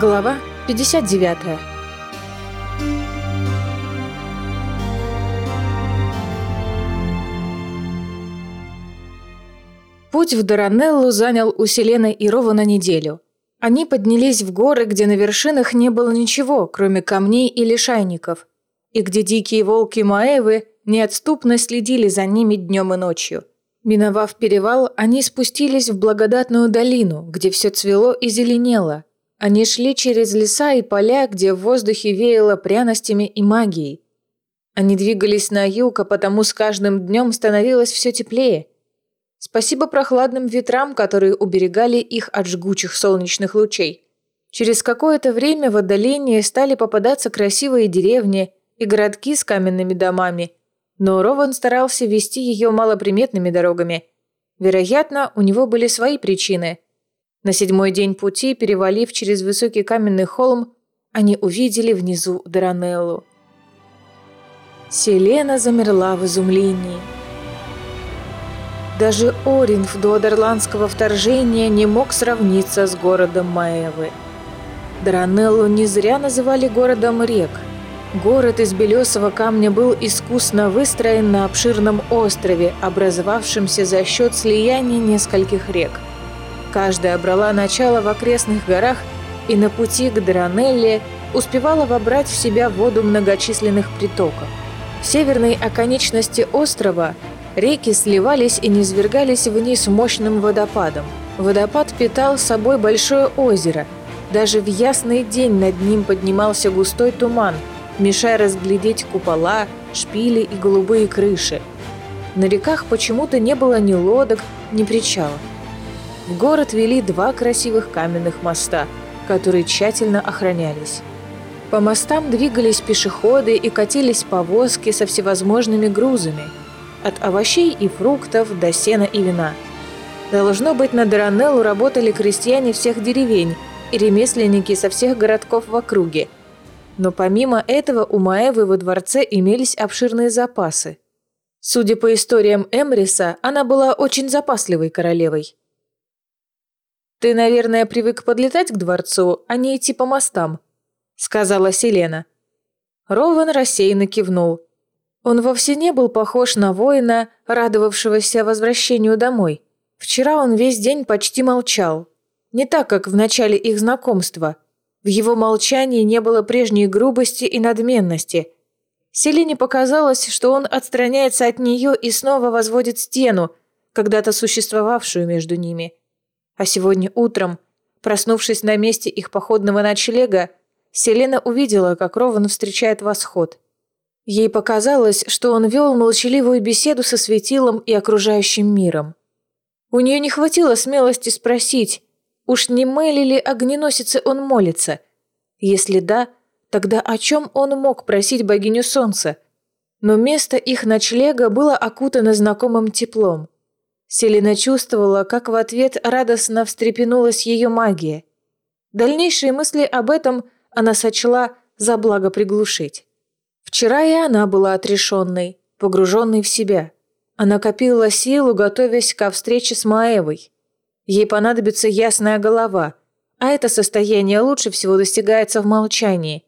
Глава 59 Путь в Даранеллу занял у Селены и Рова на неделю. Они поднялись в горы, где на вершинах не было ничего, кроме камней и лишайников, и где дикие волки Маэвы неотступно следили за ними днем и ночью. Миновав перевал, они спустились в благодатную долину, где все цвело и зеленело, они шли через леса и поля, где в воздухе веяло пряностями и магией. Они двигались на юг, а потому с каждым днем становилось все теплее. Спасибо прохладным ветрам, которые уберегали их от жгучих солнечных лучей. Через какое-то время в отдалении стали попадаться красивые деревни и городки с каменными домами, но Рован старался вести ее малоприметными дорогами. Вероятно, у него были свои причины – на седьмой день пути, перевалив через высокий каменный холм, они увидели внизу Даранеллу. Селена замерла в изумлении. Даже Оринф до Адерландского вторжения не мог сравниться с городом Маэвы. Даранеллу не зря называли городом рек. Город из белесого камня был искусно выстроен на обширном острове, образовавшемся за счет слияния нескольких рек – Каждая брала начало в окрестных горах и на пути к Дранелле успевала вобрать в себя воду многочисленных притоков. В северной оконечности острова реки сливались и низвергались вниз мощным водопадом. Водопад питал собой большое озеро. Даже в ясный день над ним поднимался густой туман, мешая разглядеть купола, шпили и голубые крыши. На реках почему-то не было ни лодок, ни причалов. В город вели два красивых каменных моста, которые тщательно охранялись. По мостам двигались пешеходы и катились повозки со всевозможными грузами, от овощей и фруктов до сена и вина. Должно быть, на Даранеллу работали крестьяне всех деревень и ремесленники со всех городков в округе. Но помимо этого у Маэвы во дворце имелись обширные запасы. Судя по историям Эмриса, она была очень запасливой королевой. «Ты, наверное, привык подлетать к дворцу, а не идти по мостам», — сказала Селена. Рован рассеянно кивнул. Он вовсе не был похож на воина, радовавшегося возвращению домой. Вчера он весь день почти молчал. Не так, как в начале их знакомства. В его молчании не было прежней грубости и надменности. Селине показалось, что он отстраняется от нее и снова возводит стену, когда-то существовавшую между ними. А сегодня утром, проснувшись на месте их походного ночлега, Селена увидела, как Рован встречает восход. Ей показалось, что он вел молчаливую беседу со светилом и окружающим миром. У нее не хватило смелости спросить, уж не Мэли ли огненосице он молится? Если да, тогда о чем он мог просить богиню солнца? Но место их ночлега было окутано знакомым теплом. Селина чувствовала, как в ответ радостно встрепенулась ее магия. Дальнейшие мысли об этом она сочла за благо приглушить. Вчера и она была отрешенной, погруженной в себя. Она копила силу, готовясь ко встрече с Маевой. Ей понадобится ясная голова, а это состояние лучше всего достигается в молчании.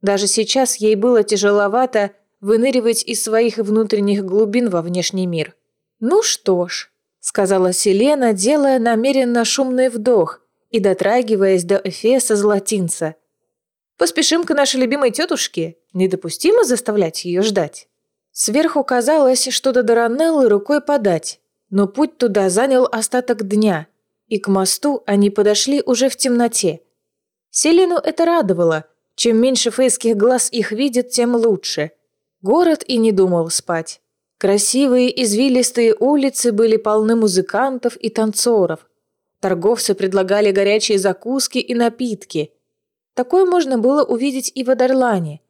Даже сейчас ей было тяжеловато выныривать из своих внутренних глубин во внешний мир. «Ну что ж», — сказала Селена, делая намеренно шумный вдох и дотрагиваясь до Эфеса Золотинца. «Поспешим к нашей любимой тетушке. Недопустимо заставлять ее ждать». Сверху казалось, что до Даранеллы рукой подать, но путь туда занял остаток дня, и к мосту они подошли уже в темноте. Селену это радовало. Чем меньше фейских глаз их видит, тем лучше. Город и не думал спать. Красивые извилистые улицы были полны музыкантов и танцоров. Торговцы предлагали горячие закуски и напитки. Такое можно было увидеть и в Адерлане.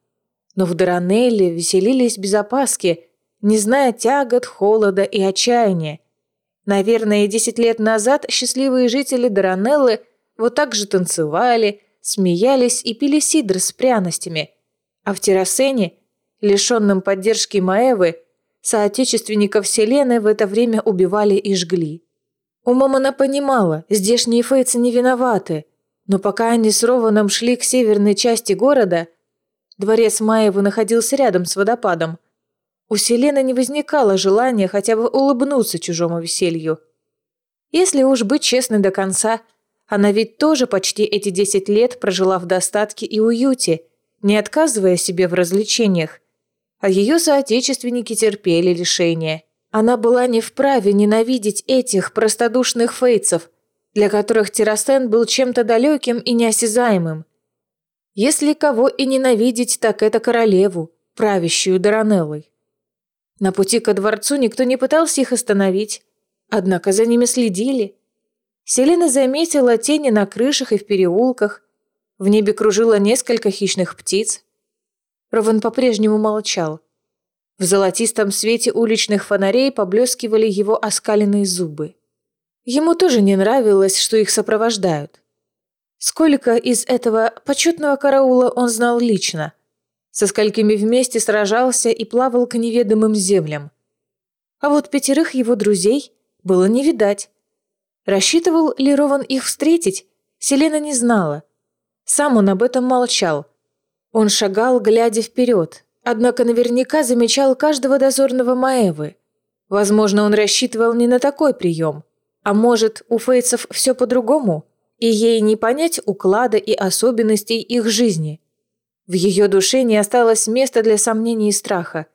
Но в Даранелле веселились без опаски, не зная тягот, холода и отчаяния. Наверное, десять лет назад счастливые жители Даранеллы вот так же танцевали, смеялись и пили сидр с пряностями. А в Террасене, лишенном поддержки Маэвы, Соотечественников Селены в это время убивали и жгли. Умом она понимала, здешние фейцы не виноваты, Но пока они с Рованом шли к северной части города, дворец Маевы находился рядом с водопадом, у Селены не возникало желания хотя бы улыбнуться чужому веселью. Если уж быть честной до конца, она ведь тоже почти эти десять лет прожила в достатке и уюте, не отказывая себе в развлечениях. А ее соотечественники терпели лишения. Она была не вправе ненавидеть этих простодушных фейцев, для которых Террасен был чем-то далеким и неосязаемым. Если кого и ненавидеть, так это королеву, правящую Даранеллой. На пути ко дворцу никто не пытался их остановить, однако за ними следили. Селена заметила тени на крышах и в переулках, в небе кружило несколько хищных птиц. Рован по-прежнему молчал. В золотистом свете уличных фонарей поблескивали его оскаленные зубы. Ему тоже не нравилось, что их сопровождают. Сколько из этого почетного караула он знал лично, со сколькими вместе сражался и плавал к неведомым землям. А вот пятерых его друзей было не видать. Рассчитывал ли Рован их встретить, Селена не знала. Сам он об этом молчал. Он шагал, глядя вперед, однако наверняка замечал каждого дозорного Маэвы. Возможно, он рассчитывал не на такой прием – а может, у фейцев все по-другому, и ей не понять уклада и особенностей их жизни. В ее душе не осталось места для сомнений и страха.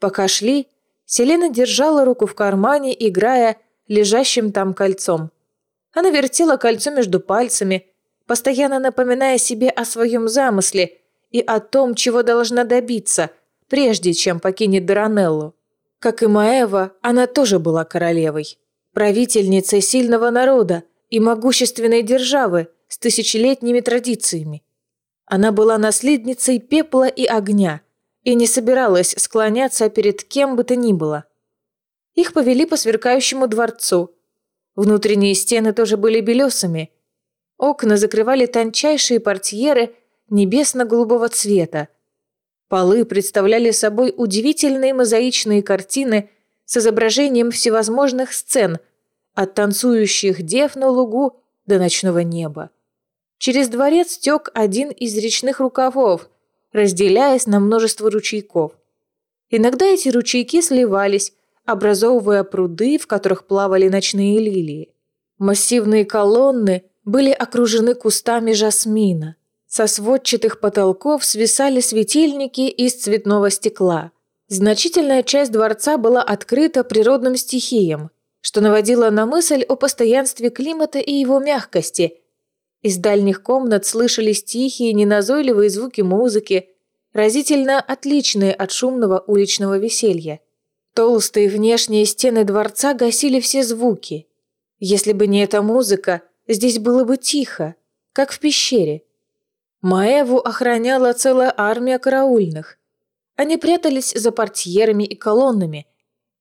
Пока шли, Селена держала руку в кармане, играя лежащим там кольцом. Она вертела кольцо между пальцами, постоянно напоминая себе о своем замысле и о том, чего должна добиться, прежде чем покинет Даранеллу. Как и Маева, она тоже была королевой правительницей сильного народа и могущественной державы с тысячелетними традициями. Она была наследницей пепла и огня и не собиралась склоняться перед кем бы то ни было. Их повели по сверкающему дворцу. Внутренние стены тоже были белесыми. Окна закрывали тончайшие портьеры небесно-голубого цвета. Полы представляли собой удивительные мозаичные картины – с изображением всевозможных сцен, от танцующих дев на лугу до ночного неба. Через дворец тек один из речных рукавов, разделяясь на множество ручейков. Иногда эти ручейки сливались, образовывая пруды, в которых плавали ночные лилии. Массивные колонны были окружены кустами жасмина. Со сводчатых потолков свисали светильники из цветного стекла – Значительная часть дворца была открыта природным стихиям, что наводило на мысль о постоянстве климата и его мягкости. Из дальних комнат слышались тихие, неназойливые звуки музыки, разительно отличные от шумного уличного веселья. Толстые внешние стены дворца гасили все звуки. Если бы не эта музыка, здесь было бы тихо, как в пещере. Маеву охраняла целая армия караульных. Они прятались за портьерами и колоннами,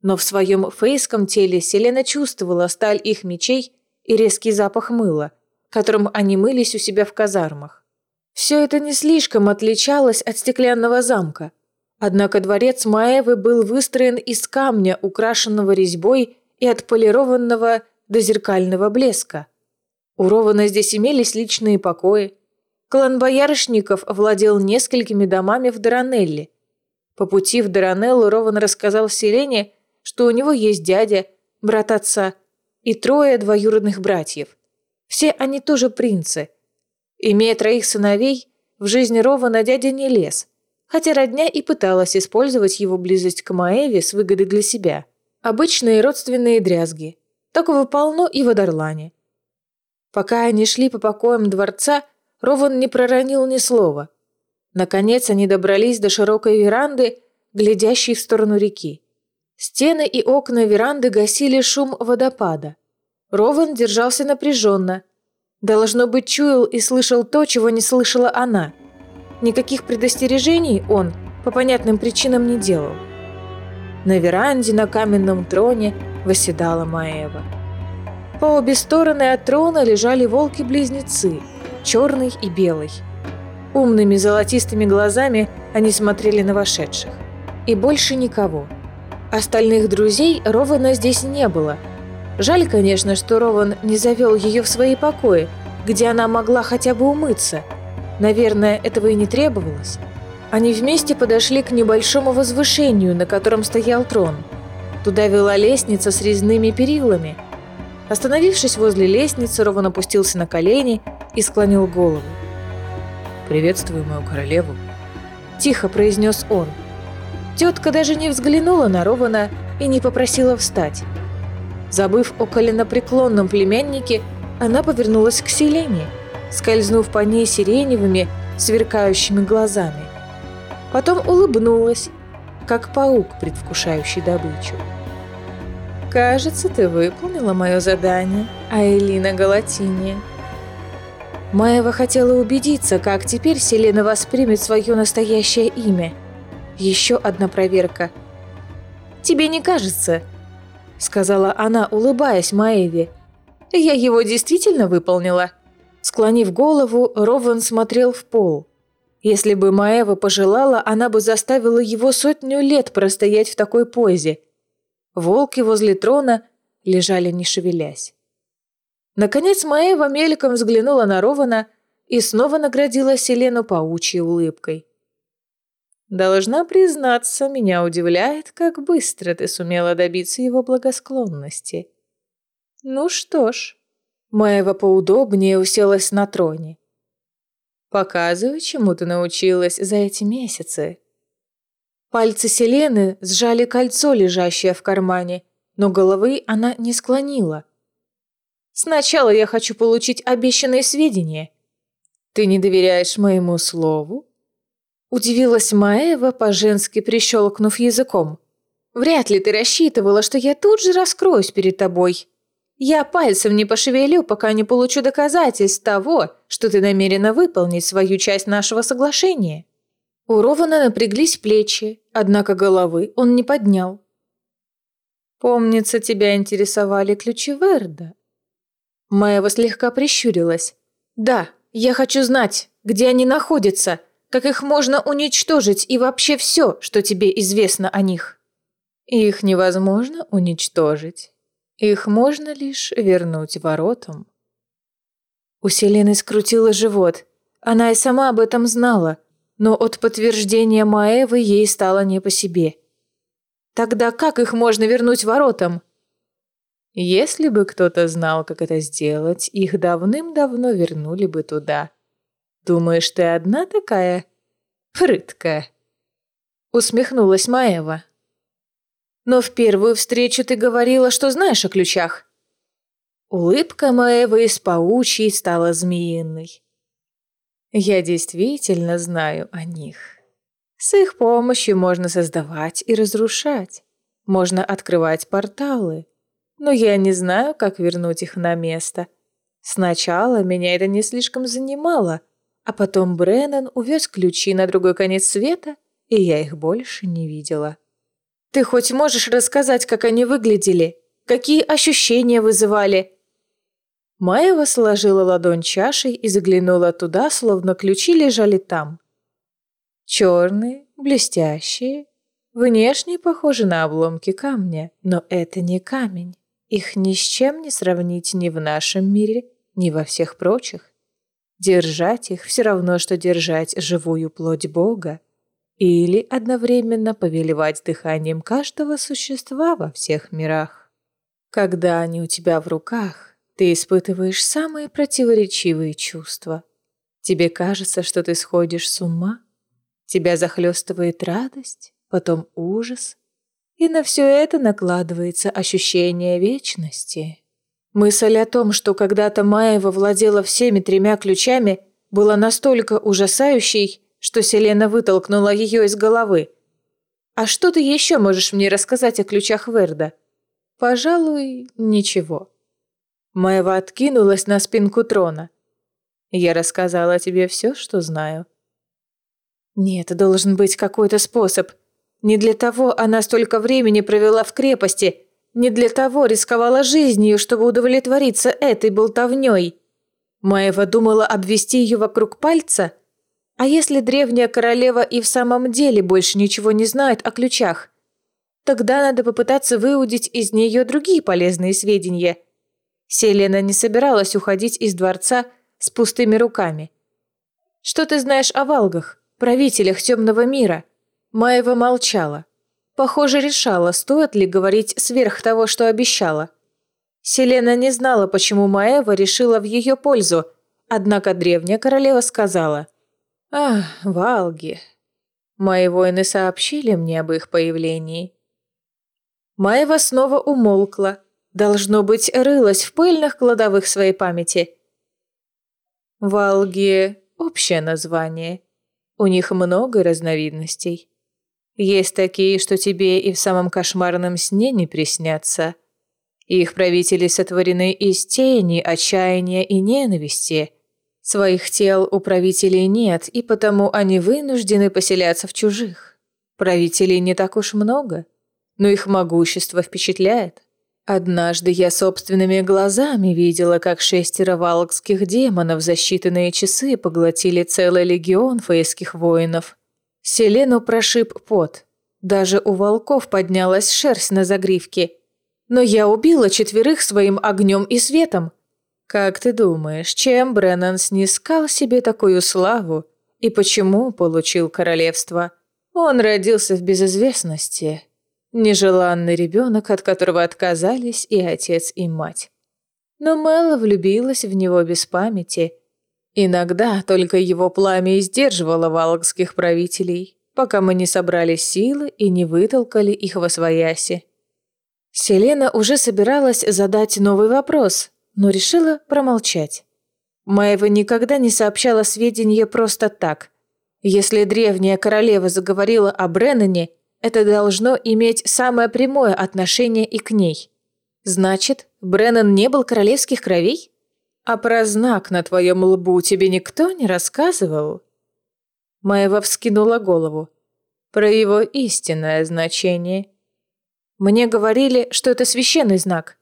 но в своем фейском теле Селена чувствовала сталь их мечей и резкий запах мыла, которым они мылись у себя в казармах. Все это не слишком отличалось от стеклянного замка, однако дворец Маевы был выстроен из камня, украшенного резьбой и отполированного до зеркального блеска. У Рована здесь имелись личные покои. Клан боярышников владел несколькими домами в Даранелле – по пути в Даранеллу Рован рассказал Селене, что у него есть дядя, брат отца и трое двоюродных братьев. Все они тоже принцы. Имея троих сыновей, в жизни Рована дядя не лез, хотя родня и пыталась использовать его близость к Маэве с выгодой для себя. Обычные родственные дрязги. Такого полно и в Адарлане. Пока они шли по покоям дворца, Рован не проронил ни слова – Наконец они добрались до широкой веранды, глядящей в сторону реки. Стены и окна веранды гасили шум водопада. Рован держался напряженно. Должно быть, чуял и слышал то, чего не слышала она. Никаких предостережений он, по понятным причинам, не делал. На веранде на каменном троне восседала Маева. По обе стороны от трона лежали волки-близнецы, черный и белый. Умными золотистыми глазами они смотрели на вошедших. И больше никого. Остальных друзей Рована здесь не было. Жаль, конечно, что Рован не завел ее в свои покои, где она могла хотя бы умыться. Наверное, этого и не требовалось. Они вместе подошли к небольшому возвышению, на котором стоял трон. Туда вела лестница с резными перилами. Остановившись возле лестницы, Рован опустился на колени и склонил голову. «Приветствую мою королеву», – тихо произнес он. Тетка даже не взглянула на Рована и не попросила встать. Забыв о коленопреклонном племяннике, она повернулась к Селене, скользнув по ней сиреневыми, сверкающими глазами. Потом улыбнулась, как паук, предвкушающий добычу. «Кажется, ты выполнила мое задание, Айлина Галатиния». Маева хотела убедиться, как теперь Селена воспримет свое настоящее имя. Еще одна проверка. «Тебе не кажется?» – сказала она, улыбаясь Маеве – я его действительно выполнила. Склонив голову, Рован смотрел в пол. Если бы Маева пожелала, она бы заставила его сотню лет простоять в такой позе. Волки возле трона лежали не шевелясь. Наконец Маева мельком взглянула на Рована и снова наградила Селену паучьей улыбкой. «Должна признаться, меня удивляет, как быстро ты сумела добиться его благосклонности», ну что ж, Маева поудобнее уселась на троне. Показывай, чему ты научилась за эти месяцы. Пальцы Селены сжали кольцо, лежащее в кармане, но головы она не склонила. Сначала я хочу получить обещанные сведения. Ты не доверяешь моему слову? Удивилась Маева, по-женски прищелкнув языком. Вряд ли ты рассчитывала, что я тут же раскроюсь перед тобой. Я пальцем не пошевелю, пока не получу доказательств того, что ты намерена выполнить свою часть нашего соглашения». У Рована напряглись плечи, однако головы он не поднял. «Помнится, тебя интересовали ключи Верда». Маева слегка прищурилась. «Да, я хочу знать, где они находятся, как их можно уничтожить и вообще все, что тебе известно о них». «Их невозможно уничтожить. Их можно лишь вернуть воротам. У Селены скрутило живот. Она и сама об этом знала, но от подтверждения Маэвы ей стало не по себе. Тогда как их можно вернуть воротам? Если бы кто-то знал, как это сделать, их давным-давно вернули бы туда. Думаешь, ты одна такая прыткая? Усмехнулась Маева. Но в первую встречу ты говорила, что знаешь о ключах». Улыбка Маэвы из паучьей стала змеиной. «Я действительно знаю о них. С их помощью можно создавать и разрушать. Можно открывать порталы. Но я не знаю, как вернуть их на место. Сначала меня это не слишком занимало, а потом Бреннан увез ключи на другой конец света, и я их больше не видела. Ты хоть можешь рассказать, как они выглядели? Какие ощущения вызывали?» Маева сложила ладонь чашей и заглянула туда, словно ключи лежали там. Черные, блестящие, внешне похожи на обломки камня, но это не камень. Их ни с чем не сравнить ни в нашем мире, ни во всех прочих. Держать их все равно, что держать живую плоть Бога или одновременно повелевать дыханием каждого существа во всех мирах. Когда они у тебя в руках, ты испытываешь самые противоречивые чувства. Тебе кажется, что ты сходишь с ума, тебя захлестывает радость, потом ужас, и на все это накладывается ощущение вечности. Мысль о том, что когда-то Маева владела всеми тремя ключами, была настолько ужасающей, что Селена вытолкнула ее из головы. «А что ты еще можешь мне рассказать о ключах Верда?» «Пожалуй, ничего». Маева откинулась на спинку трона. «Я рассказала тебе все, что знаю». «Нет, должен быть какой-то способ. Не для того она столько времени провела в крепости, не для того рисковала жизнью, чтобы удовлетвориться этой болтовней». Маева думала обвести ее вокруг пальца – а если древняя королева и в самом деле больше ничего не знает о ключах? Тогда надо попытаться выудить из нее другие полезные сведения. Селена не собиралась уходить из дворца с пустыми руками. «Что ты знаешь о Валгах, правителях темного мира?» Маева молчала. Похоже, решала, стоит ли говорить сверх того, что обещала. Селена не знала, почему Маева решила в ее пользу, однако древняя королева сказала «Ах, Валги, мои воины сообщили мне об их появлении». Маева снова умолкла, должно быть, рылась в пыльных кладовых своей памяти. Валги – общее название. У них много разновидностей. Есть такие, что тебе и в самом кошмарном сне не приснятся. Их правители сотворены из тени, отчаяния и ненависти. Своих тел у правителей нет, и потому они вынуждены поселяться в чужих. Правителей не так уж много, но их могущество впечатляет. Однажды я собственными глазами видела, как шестеро валкских демонов за считанные часы поглотили целый легион фейских воинов – Селену прошиб пот. Даже у волков поднялась шерсть на загривке. Но я убила четверых своим огнем и светом. Как ты думаешь, чем Бреннан снискал себе такую славу и почему получил королевство? Он родился в безызвестности. Нежеланный ребенок, от которого отказались и отец, и мать. Но Мэла влюбилась в него без памяти – Иногда только его пламя сдерживало валгских правителей, пока мы не собрали силы и не вытолкали их во свояси. Селена уже собиралась задать новый вопрос, но решила промолчать. Маева никогда не сообщала сведения просто так. Если древняя королева заговорила о Бреннане, это должно иметь самое прямое отношение и к ней. Значит, Бреннан не был королевских кровей? «А про знак на твоем лбу тебе никто не рассказывал?» Маева вскинула голову. «Про его истинное значение. Мне говорили, что это священный знак».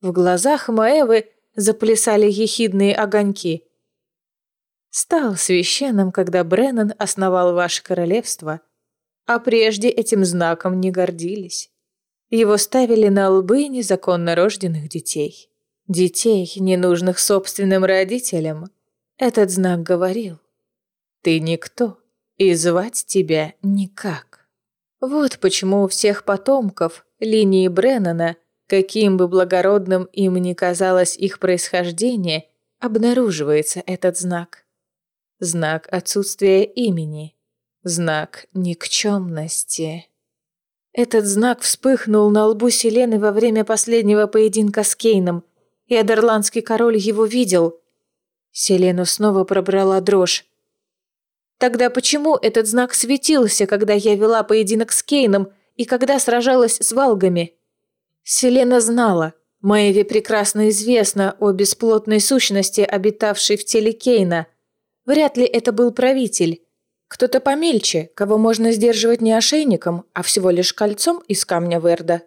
В глазах Маевы заплясали ехидные огоньки. «Стал священным, когда Бреннан основал ваше королевство, а прежде этим знаком не гордились. Его ставили на лбы незаконно рожденных детей». Детей, ненужных собственным родителям, этот знак говорил. Ты никто, и звать тебя никак. Вот почему у всех потомков линии Бреннана, каким бы благородным им ни казалось их происхождение, обнаруживается этот знак. Знак отсутствия имени. Знак никчемности. Этот знак вспыхнул на лбу Селены во время последнего поединка с Кейном – и Адерландский король его видел. Селену снова пробрала дрожь. Тогда почему этот знак светился, когда я вела поединок с Кейном и когда сражалась с Валгами? Селена знала, Маеве прекрасно известно о бесплотной сущности, обитавшей в теле Кейна. Вряд ли это был правитель. Кто-то помельче, кого можно сдерживать не ошейником, а всего лишь кольцом из камня Верда.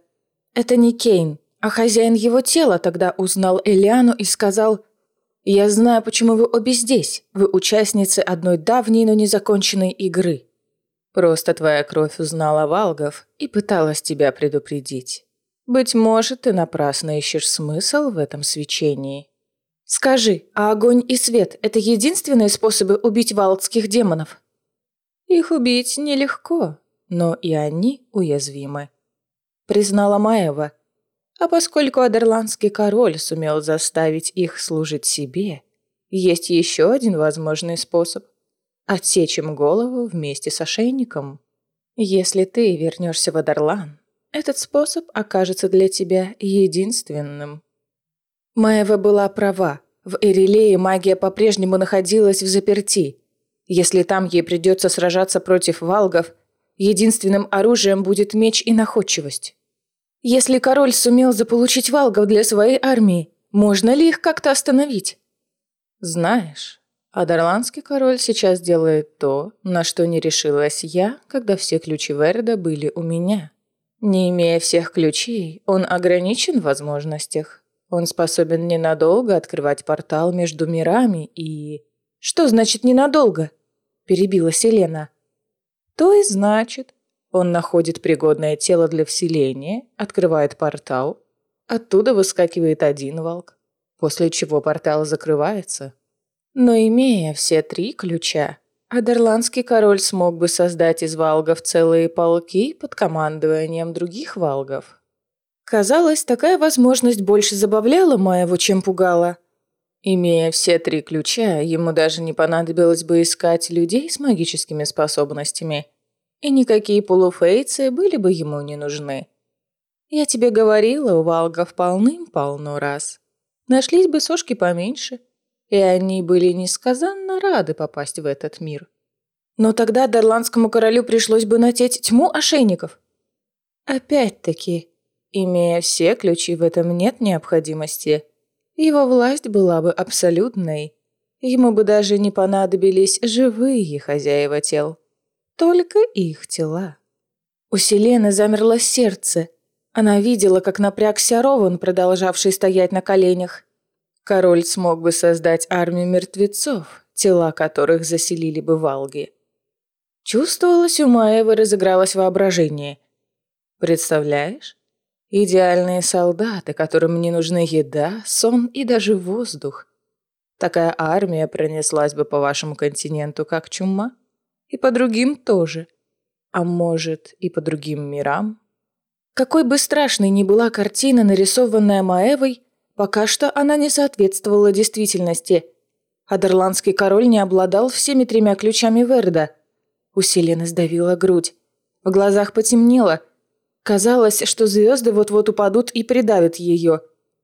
Это не Кейн. А хозяин его тела тогда узнал Элиану и сказал, «Я знаю, почему вы обе здесь. Вы участницы одной давней, но незаконченной игры. Просто твоя кровь узнала Валгов и пыталась тебя предупредить. Быть может, ты напрасно ищешь смысл в этом свечении». «Скажи, а огонь и свет – это единственные способы убить валдских демонов?» «Их убить нелегко, но и они уязвимы», – признала Маева, а поскольку Адерландский король сумел заставить их служить себе, есть еще один возможный способ – отсечь им голову вместе с ошейником. Если ты вернешься в Адерлан, этот способ окажется для тебя единственным. Маева была права. В Эрилее магия по-прежнему находилась в заперти. Если там ей придется сражаться против валгов, единственным оружием будет меч и находчивость. Если король сумел заполучить валгов для своей армии, можно ли их как-то остановить? Знаешь, Адерландский король сейчас делает то, на что не решилась я, когда все ключи Верда были у меня. Не имея всех ключей, он ограничен в возможностях. Он способен ненадолго открывать портал между мирами и... «Что значит ненадолго?» – перебила Селена. «То и значит, он находит пригодное тело для вселения, открывает портал. Оттуда выскакивает один волк, после чего портал закрывается, Но имея все три ключа, Адерландский король смог бы создать из валгов целые полки под командованием других валгов. Казалось, такая возможность больше забавляла Маеву, чем пугала. Имея все три ключа, ему даже не понадобилось бы искать людей с магическими способностями, и никакие полуфейцы были бы ему не нужны. Я тебе говорила, у валгов полным-полно раз. Нашлись бы сошки поменьше, и они были несказанно рады попасть в этот мир. Но тогда Дарландскому королю пришлось бы натеть тьму ошейников. Опять-таки, имея все ключи, в этом нет необходимости. Его власть была бы абсолютной. Ему бы даже не понадобились живые хозяева тел. Только их тела. У Селены замерло сердце. Она видела, как напрягся Рован, продолжавший стоять на коленях. Король смог бы создать армию мертвецов, тела которых заселили бы Валги. Чувствовалось, у Маевы разыгралось воображение. Представляешь? Идеальные солдаты, которым не нужны еда, сон и даже воздух. Такая армия пронеслась бы по вашему континенту как чума. И по другим тоже. А может, и по другим мирам. Какой бы страшной ни была картина, нарисованная Маевой, Пока что она не соответствовала действительности. Адерландский король не обладал всеми тремя ключами Верда. У Селены сдавила грудь. В глазах потемнело. Казалось, что звезды вот-вот упадут и придавят ее.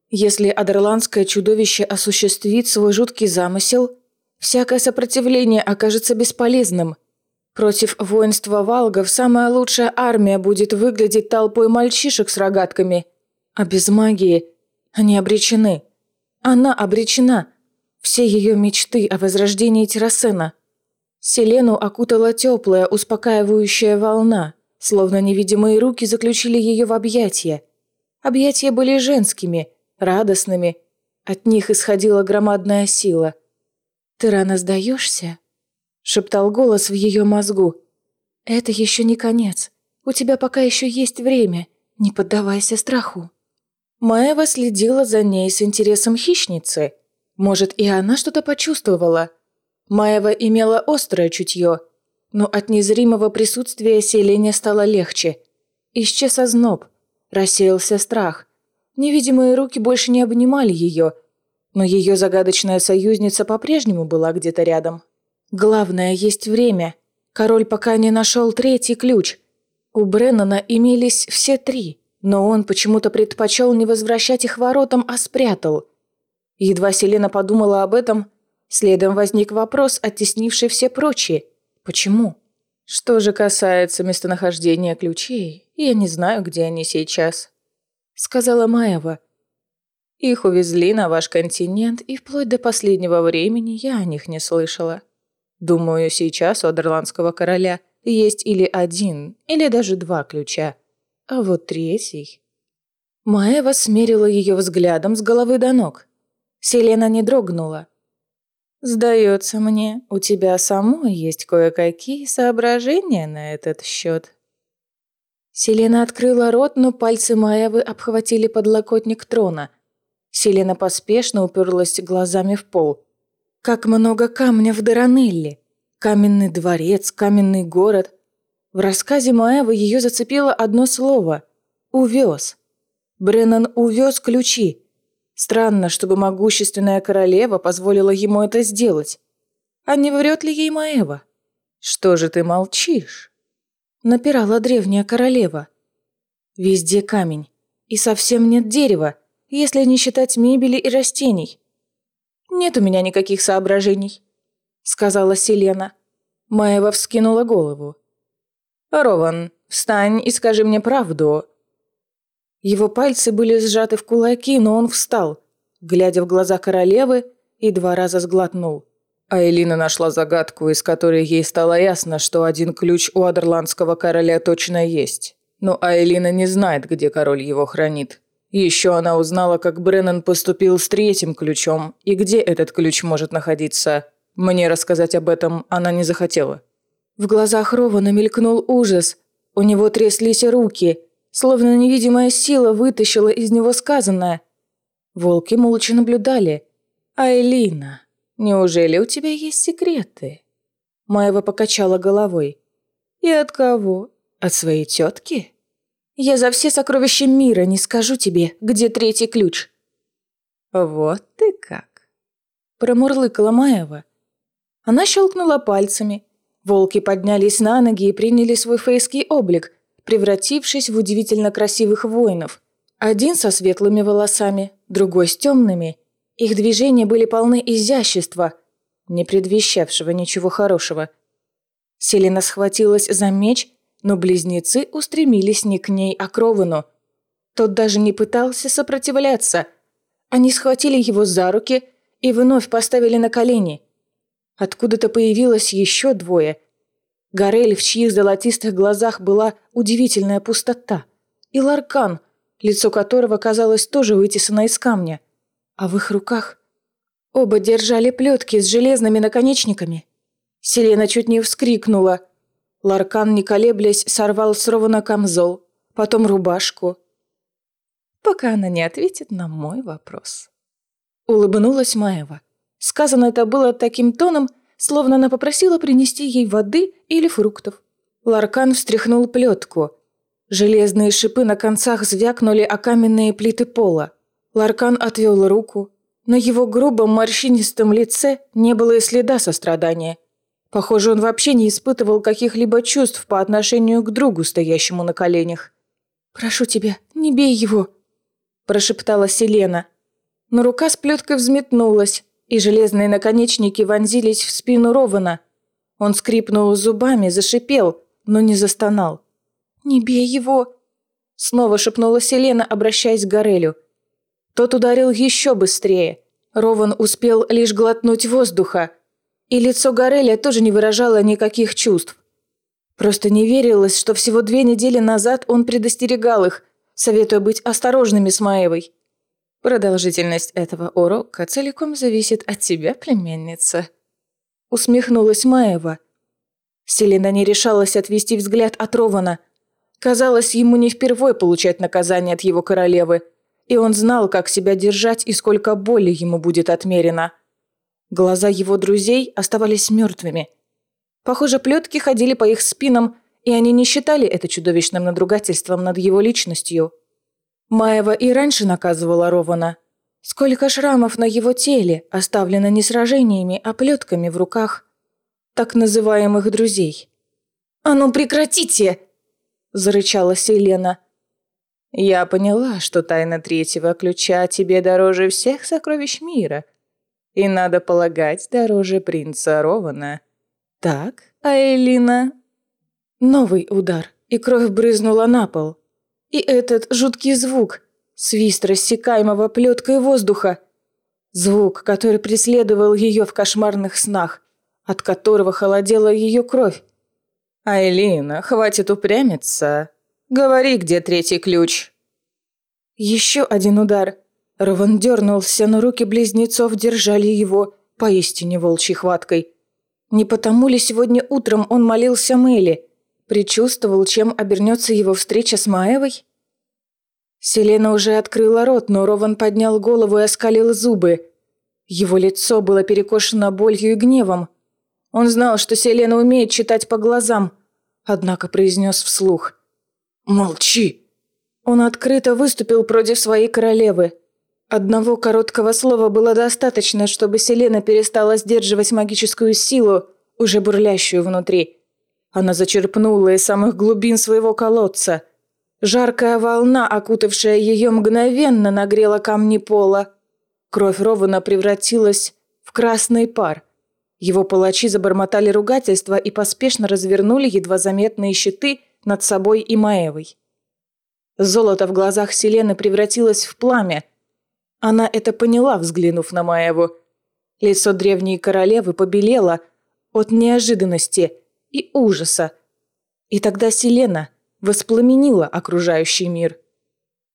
Если адерландское чудовище осуществит свой жуткий замысел, всякое сопротивление окажется бесполезным. Против воинства валгов самая лучшая армия будет выглядеть толпой мальчишек с рогатками. А без магии – они обречены. Она обречена. Все ее мечты о возрождении Террасена. Селену окутала теплая, успокаивающая волна, словно невидимые руки заключили ее в объятия. Объятия были женскими, радостными. От них исходила громадная сила. «Ты рано сдаешься?» – шептал голос в ее мозгу. «Это еще не конец. У тебя пока еще есть время. Не поддавайся страху». Маева следила за ней с интересом хищницы. Может, и она что-то почувствовала. Маева имела острое чутье, но от незримого присутствия селения стало легче. Исчез озноб, рассеялся страх. Невидимые руки больше не обнимали ее, но ее загадочная союзница по-прежнему была где-то рядом. Главное, есть время. Король пока не нашел третий ключ. У Бреннана имелись все три – но он почему-то предпочел не возвращать их воротам, а спрятал. Едва Селена подумала об этом, следом возник вопрос, оттеснивший все прочие. Почему? Что же касается местонахождения ключей, я не знаю, где они сейчас. Сказала Маева. Их увезли на ваш континент, и вплоть до последнего времени я о них не слышала. Думаю, сейчас у Адерландского короля есть или один, или даже два ключа – а вот третий... Маева смерила ее взглядом с головы до ног. Селена не дрогнула. «Сдается мне, у тебя самой есть кое-какие соображения на этот счет». Селена открыла рот, но пальцы Маевы обхватили подлокотник трона. Селена поспешно уперлась глазами в пол. «Как много камня в Даранелле! Каменный дворец, каменный город. В рассказе Маэвы ее зацепило одно слово – «увез». Бреннан увез ключи. Странно, чтобы могущественная королева позволила ему это сделать. А не врет ли ей Маэва? «Что же ты молчишь?» Напирала древняя королева. Везде камень. И совсем нет дерева, если не считать мебели и растений. «Нет у меня никаких соображений», — сказала Селена. Маева вскинула голову. «Рован, встань и скажи мне правду». Его пальцы были сжаты в кулаки, но он встал, глядя в глаза королевы, и два раза сглотнул. А Элина нашла загадку, из которой ей стало ясно, что один ключ у Адерландского короля точно есть. Но Айлина не знает, где король его хранит. Еще она узнала, как Бреннан поступил с третьим ключом, и где этот ключ может находиться. Мне рассказать об этом она не захотела. В глазах Рована мелькнул ужас. У него тряслись руки, словно невидимая сила вытащила из него сказанное. Волки молча наблюдали. Айлина. Неужели у тебя есть секреты?» Маева покачала головой. «И от кого? От своей тетки?» «Я за все сокровища мира не скажу тебе, где третий ключ». «Вот ты как!» Промурлыкала Маева. Она щелкнула пальцами. Волки поднялись на ноги и приняли свой фейский облик, превратившись в удивительно красивых воинов. Один со светлыми волосами, другой с темными. Их движения были полны изящества, не предвещавшего ничего хорошего. Селена схватилась за меч, но близнецы устремились не к ней, а к Ровану. Тот даже не пытался сопротивляться. Они схватили его за руки и вновь поставили на колени. Откуда-то появилось еще двое. Горель, в чьих золотистых глазах была удивительная пустота. И Ларкан, лицо которого, казалось, тоже вытесано из камня. А в их руках оба держали плетки с железными наконечниками. Селена чуть не вскрикнула. Ларкан, не колеблясь, сорвал с Рована камзол, потом рубашку. Пока она не ответит на мой вопрос. Улыбнулась Маева. Сказано это было таким тоном, словно она попросила принести ей воды или фруктов. Ларкан встряхнул плетку. Железные шипы на концах звякнули о каменные плиты пола. Ларкан отвел руку. На его грубом морщинистом лице не было и следа сострадания. Похоже, он вообще не испытывал каких-либо чувств по отношению к другу, стоящему на коленях. «Прошу тебя, не бей его!» – прошептала Селена. Но рука с плеткой взметнулась, и железные наконечники вонзились в спину Рована. Он скрипнул зубами, зашипел, но не застонал. «Не бей его!» Снова шепнула Селена, обращаясь к Горелю. Тот ударил еще быстрее. Рован успел лишь глотнуть воздуха. И лицо Гореля тоже не выражало никаких чувств. Просто не верилось, что всего две недели назад он предостерегал их, советуя быть осторожными с Маевой. Продолжительность этого урока целиком зависит от тебя, племянница. Усмехнулась Маева. Селена не решалась отвести взгляд от Рована. Казалось, ему не впервой получать наказание от его королевы, и он знал, как себя держать и сколько боли ему будет отмерено. Глаза его друзей оставались мертвыми. Похоже, плетки ходили по их спинам, и они не считали это чудовищным надругательством над его личностью. Маева и раньше наказывала Рована. Сколько шрамов на его теле оставлено не сражениями, а плетками в руках так называемых друзей. «А ну прекратите!» – зарычала Селена. «Я поняла, что тайна третьего ключа тебе дороже всех сокровищ мира, и, надо полагать, дороже принца Рована. Так, Айлина?» Новый удар, и кровь брызнула на пол – и этот жуткий звук, свист рассекаемого плеткой воздуха. Звук, который преследовал ее в кошмарных снах, от которого холодела ее кровь. «Айлина, хватит упрямиться. Говори, где третий ключ». Еще один удар. Рован дернулся, но руки близнецов держали его поистине волчьей хваткой. Не потому ли сегодня утром он молился Мэли – Предчувствовал, чем обернется его встреча с Маевой? Селена уже открыла рот, но Рован поднял голову и оскалил зубы. Его лицо было перекошено болью и гневом. Он знал, что Селена умеет читать по глазам, однако произнес вслух. «Молчи!» Он открыто выступил против своей королевы. Одного короткого слова было достаточно, чтобы Селена перестала сдерживать магическую силу, уже бурлящую внутри. Она зачерпнула из самых глубин своего колодца. Жаркая волна, окутавшая ее мгновенно, нагрела камни пола. Кровь Рована превратилась в красный пар. Его палачи забормотали ругательства и поспешно развернули едва заметные щиты над собой и Маевой. Золото в глазах Селены превратилось в пламя. Она это поняла, взглянув на Маеву. Лицо древней королевы побелело от неожиданности – и ужаса. И тогда Селена воспламенила окружающий мир.